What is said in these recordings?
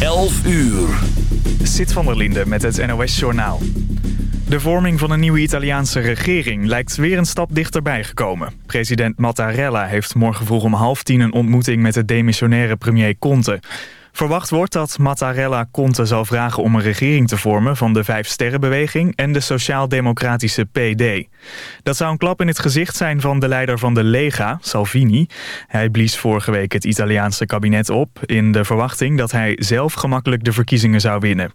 11 uur. Sit van der Linde met het NOS-journaal. De vorming van een nieuwe Italiaanse regering lijkt weer een stap dichterbij gekomen. President Mattarella heeft morgen vroeg om half tien een ontmoeting met de demissionaire premier Conte. Verwacht wordt dat Mattarella Conte zal vragen om een regering te vormen... van de Vijf Sterrenbeweging en de Sociaal-Democratische PD. Dat zou een klap in het gezicht zijn van de leider van de Lega, Salvini. Hij blies vorige week het Italiaanse kabinet op... in de verwachting dat hij zelf gemakkelijk de verkiezingen zou winnen.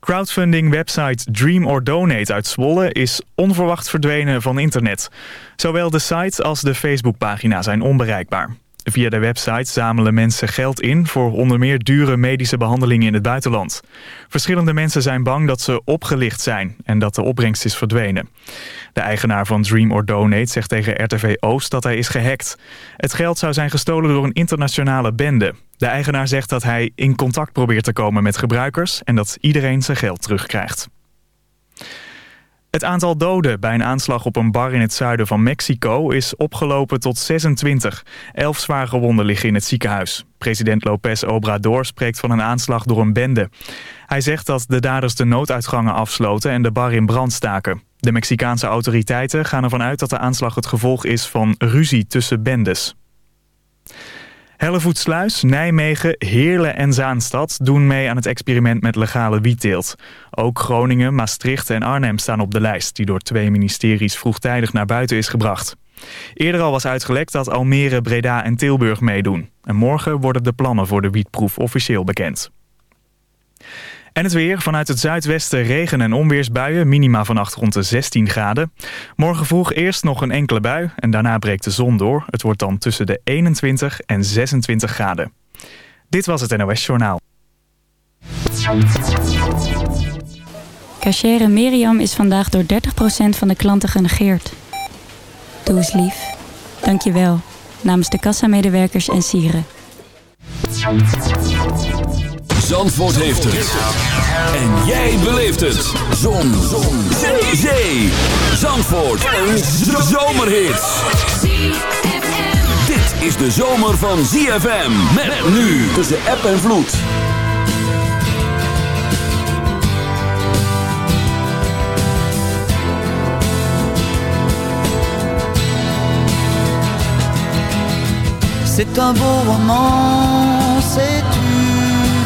Crowdfunding-website Dream or Donate uit Zwolle is onverwacht verdwenen van internet. Zowel de site als de Facebookpagina zijn onbereikbaar. Via de website zamelen mensen geld in voor onder meer dure medische behandelingen in het buitenland. Verschillende mensen zijn bang dat ze opgelicht zijn en dat de opbrengst is verdwenen. De eigenaar van Dream or Donate zegt tegen RTV Oost dat hij is gehackt. Het geld zou zijn gestolen door een internationale bende. De eigenaar zegt dat hij in contact probeert te komen met gebruikers en dat iedereen zijn geld terugkrijgt. Het aantal doden bij een aanslag op een bar in het zuiden van Mexico is opgelopen tot 26. Elf zwaar gewonden liggen in het ziekenhuis. President López Obrador spreekt van een aanslag door een bende. Hij zegt dat de daders de nooduitgangen afsloten en de bar in brand staken. De Mexicaanse autoriteiten gaan ervan uit dat de aanslag het gevolg is van ruzie tussen bendes. Hellevoetsluis, Nijmegen, Heerlen en Zaanstad doen mee aan het experiment met legale wietteelt. Ook Groningen, Maastricht en Arnhem staan op de lijst... die door twee ministeries vroegtijdig naar buiten is gebracht. Eerder al was uitgelekt dat Almere, Breda en Tilburg meedoen. En morgen worden de plannen voor de wietproef officieel bekend. En het weer. Vanuit het zuidwesten regen- en onweersbuien. Minima vannacht rond de 16 graden. Morgen vroeg eerst nog een enkele bui. En daarna breekt de zon door. Het wordt dan tussen de 21 en 26 graden. Dit was het NOS Journaal. Cachere Miriam is vandaag door 30% van de klanten genegeerd. Doe eens lief. Dank je wel. Namens de kassamedewerkers en sieren. Zandvoort heeft het. En jij beleeft het. Zon. Zon. Zee. Zee. Zandvoort. Een zomerhit. Dit is de zomer van ZFM. Met nu tussen app en vloed. C'est un beau roman, c'est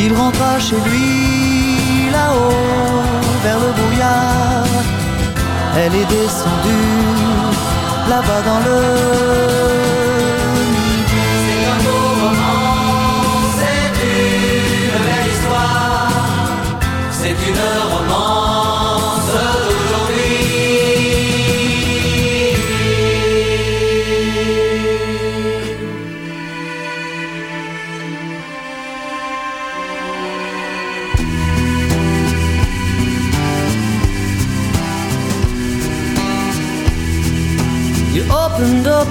Il rentra chez lui là-haut vers le brouillard. Elle est descendue là-bas dans le C'est une belle histoire, c'est une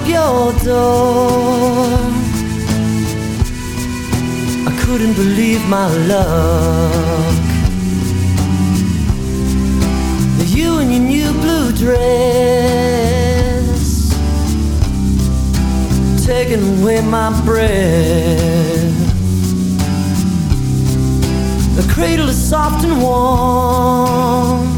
your door. I couldn't believe my luck. You in your new blue dress, taking away my breath. The cradle is soft and warm.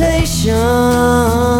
飞翔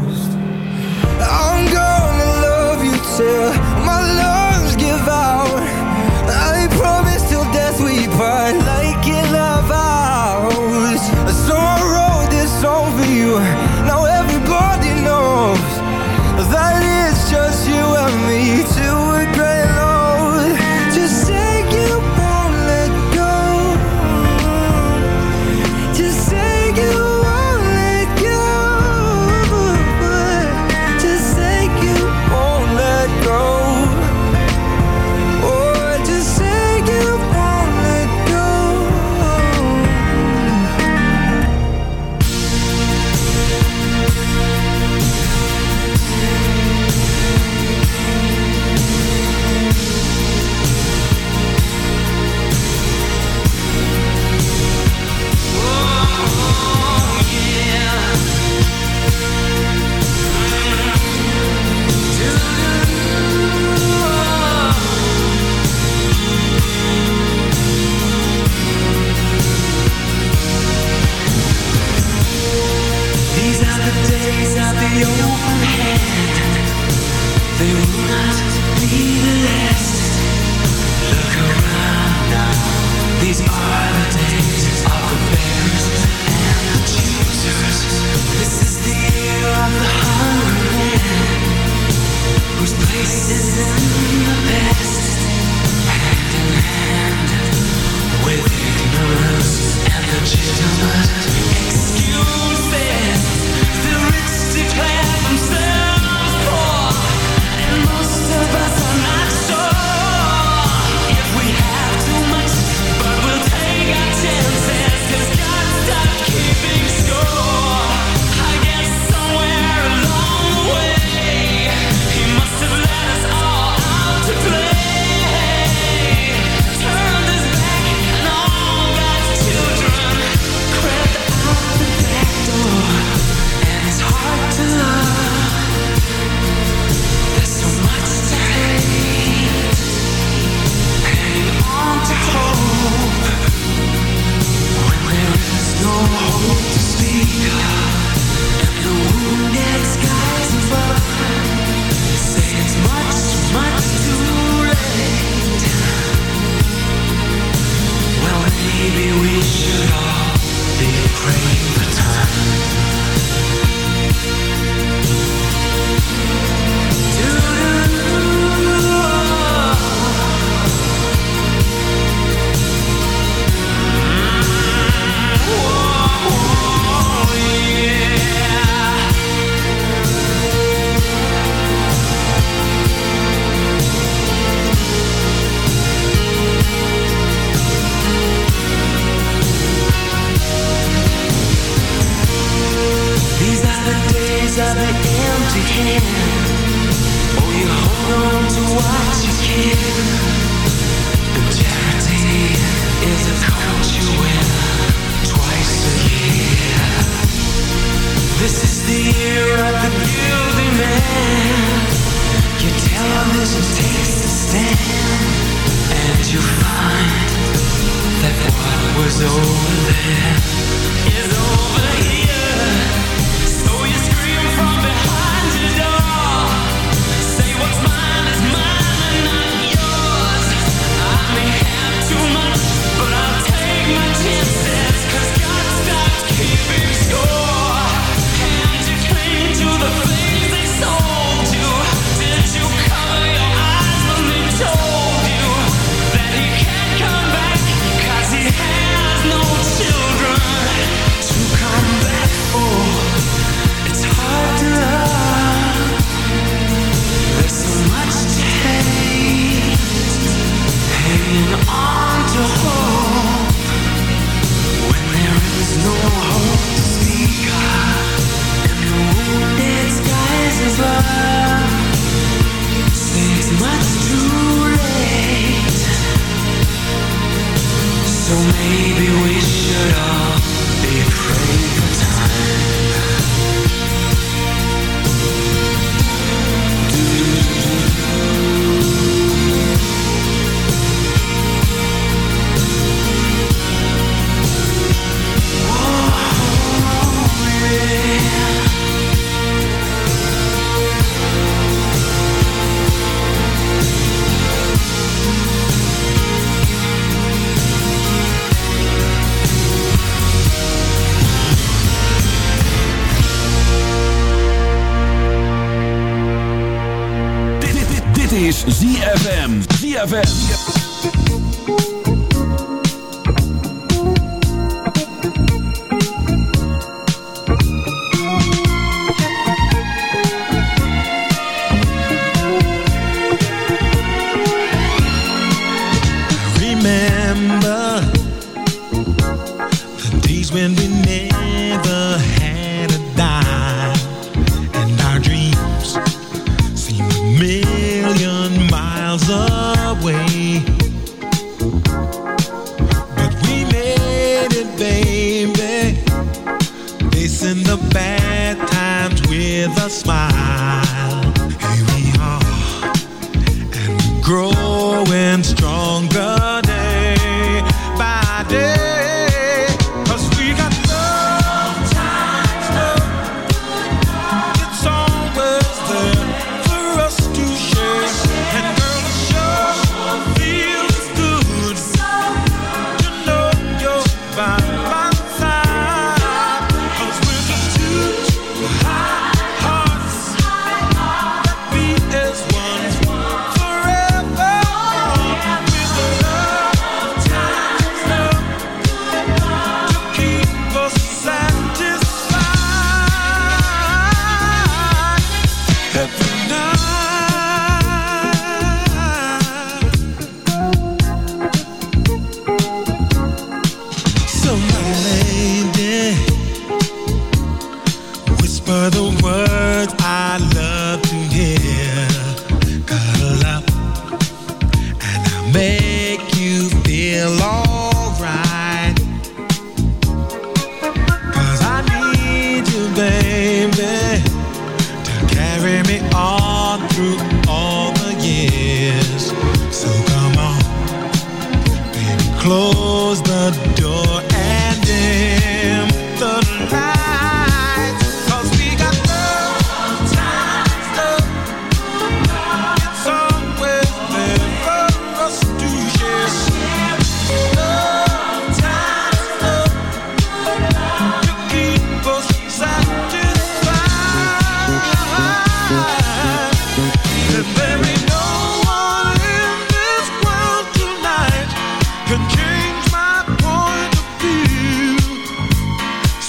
with a smile. Here we are, and we're growing strong.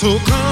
So come.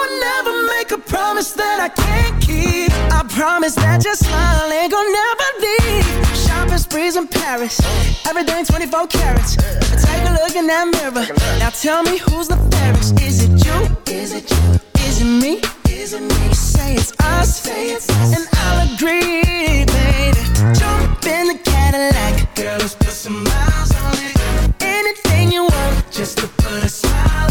never make a promise that I can't keep. I promise that your smile ain't gonna never leave. Shopping sprees in Paris. Everything 24 carats. Take a look in that mirror. Now tell me who's the fairest. Is it you? Is it you? Is it me? Is it me? Say it's us. Say it's us. And I'll agree, baby. Jump in the Cadillac. Girl, let's put some miles on it. Anything you want. Just to put a smile. You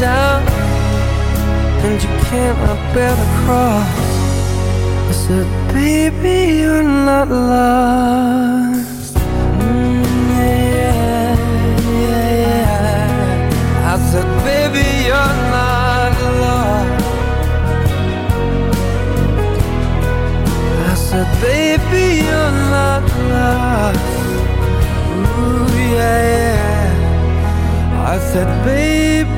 down, and you cannot bear the cross. I said, baby, you're not lost. Yeah. I said, baby,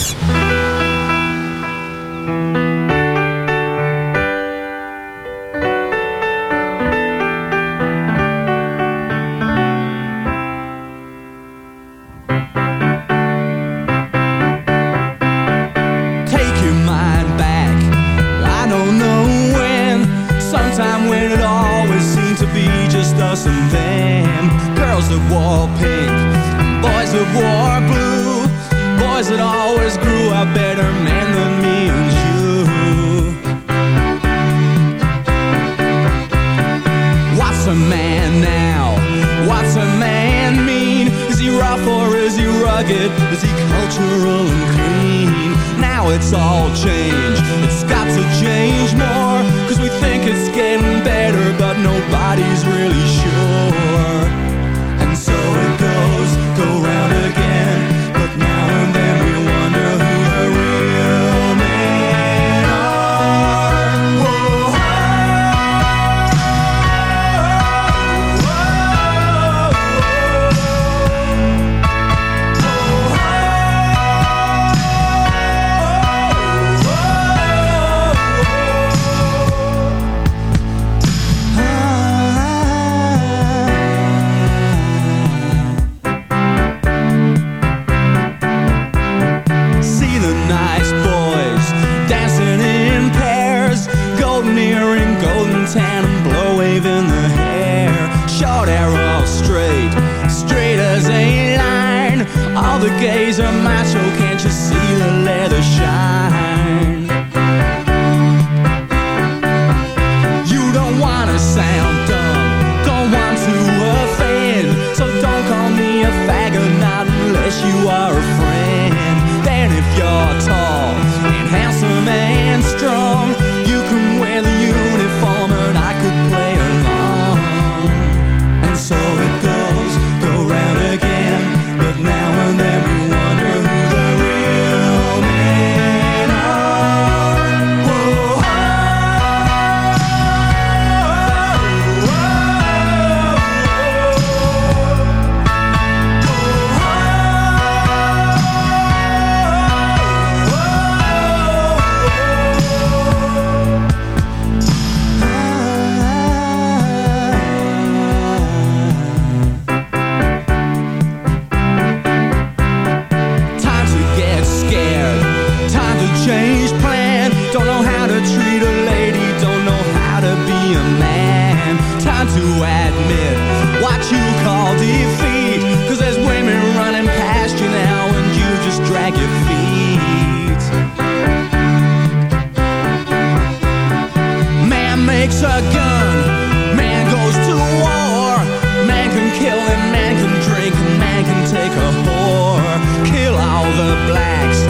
blacks,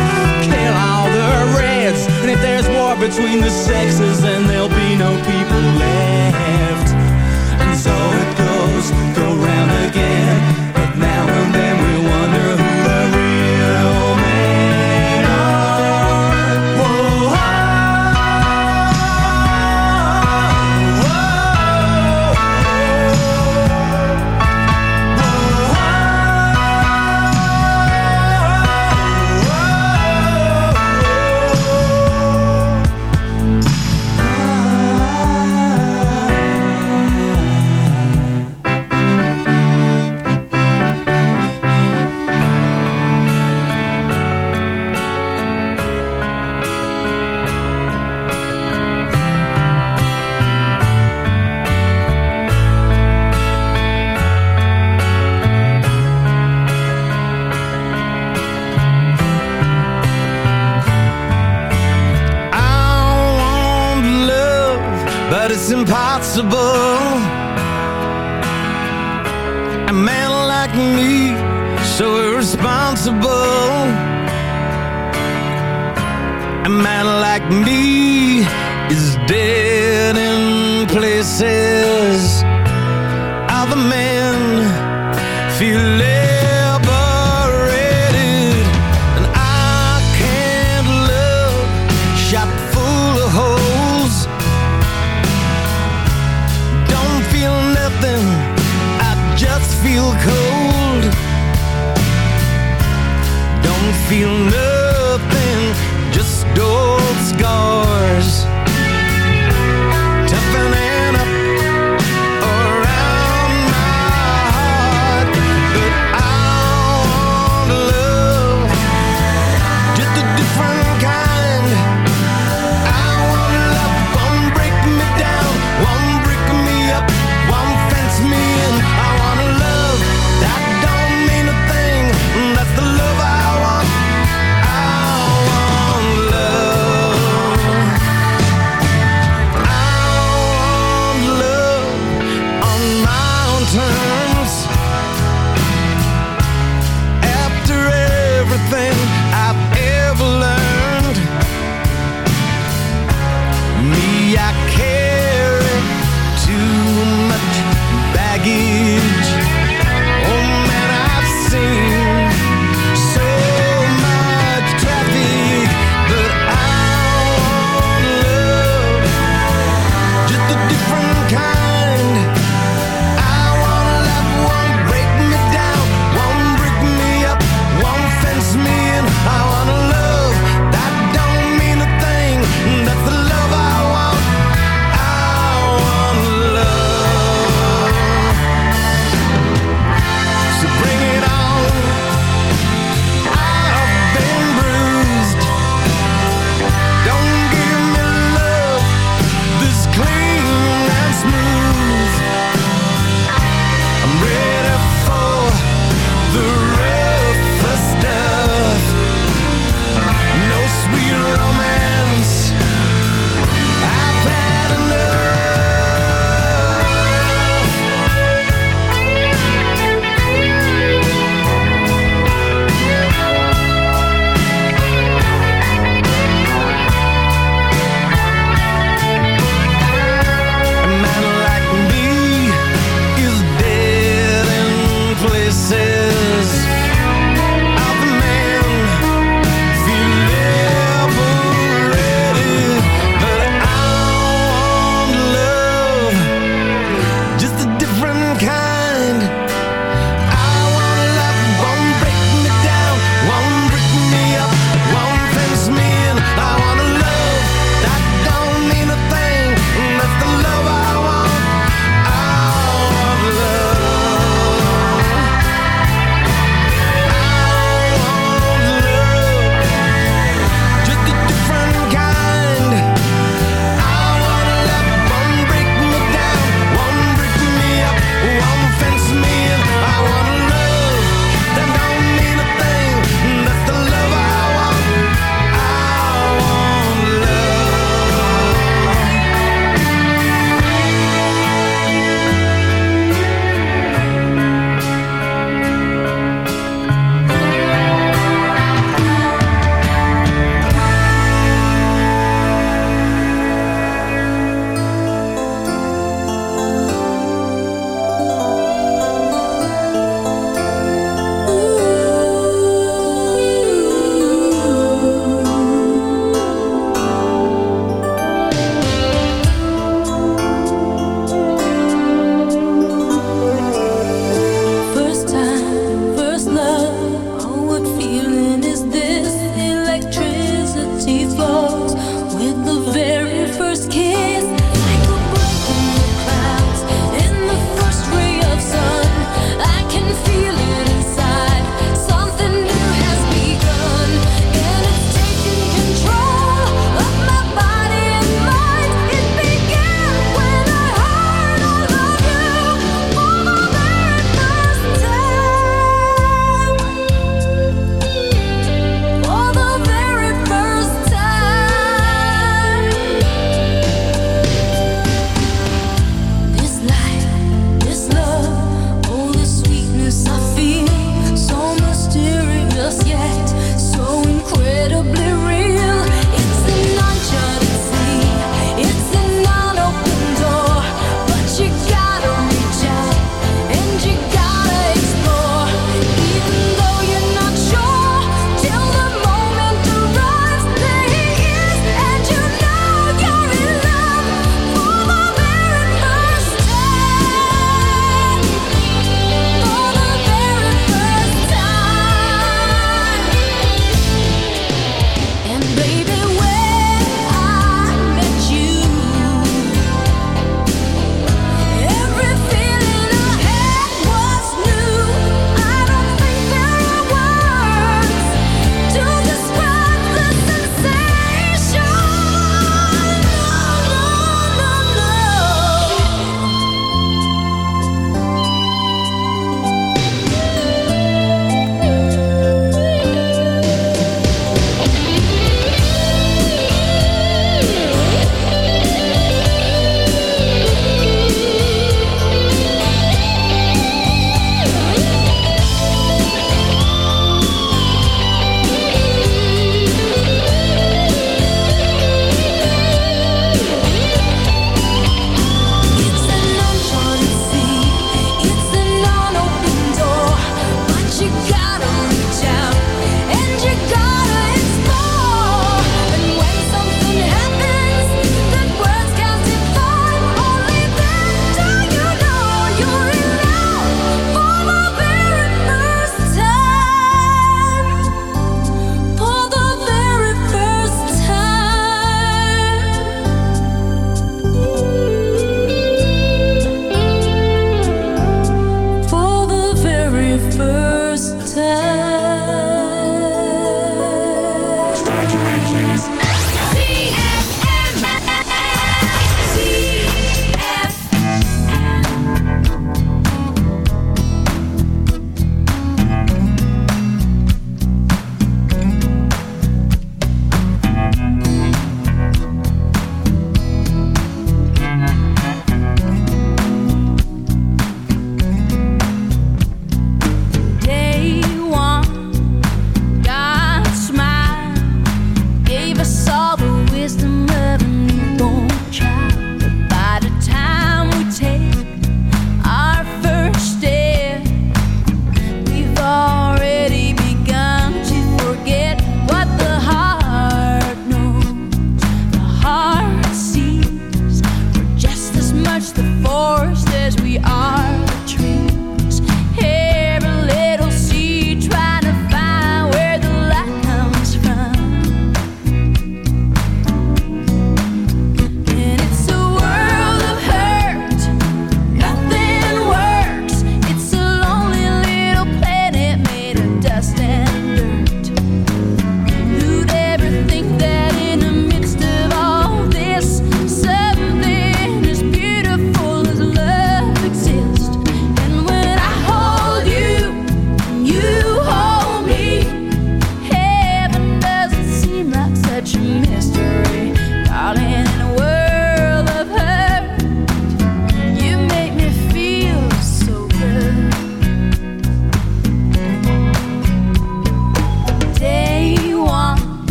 kill all the reds. And if there's war between the sexes, then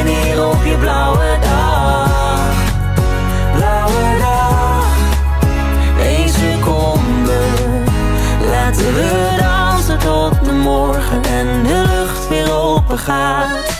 En hier op je blauwe dag. Blauwe dag, één seconde. Laten we dansen tot de morgen en de lucht weer open gaat.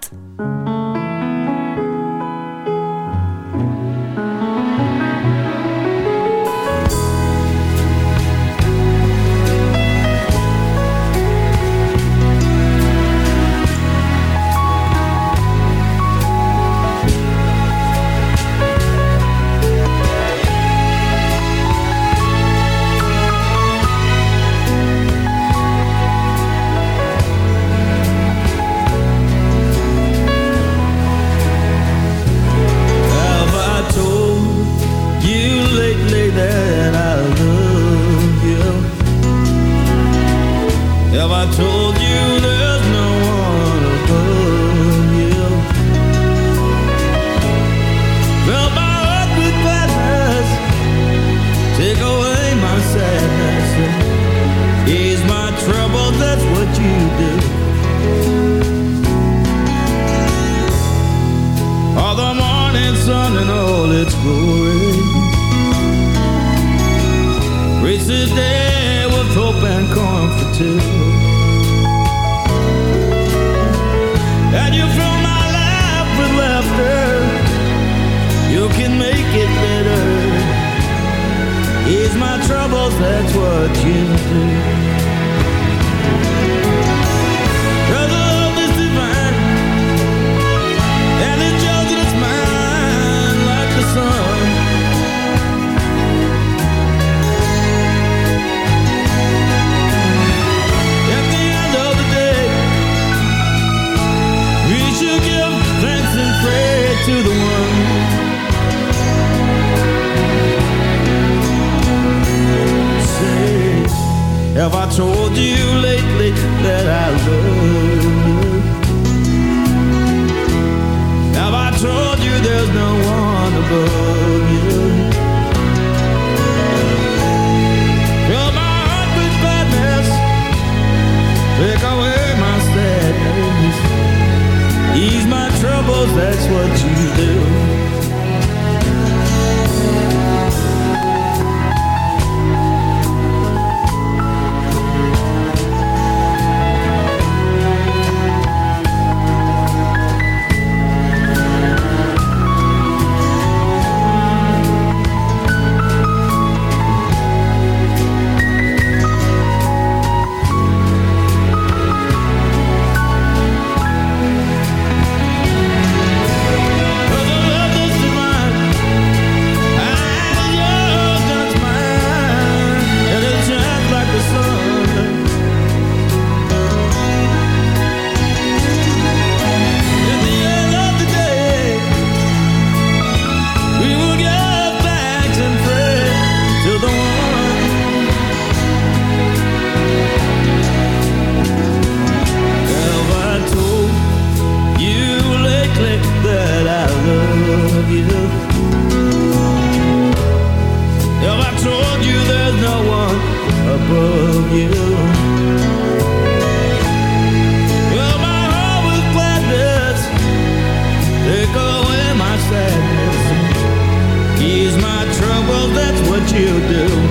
what you do.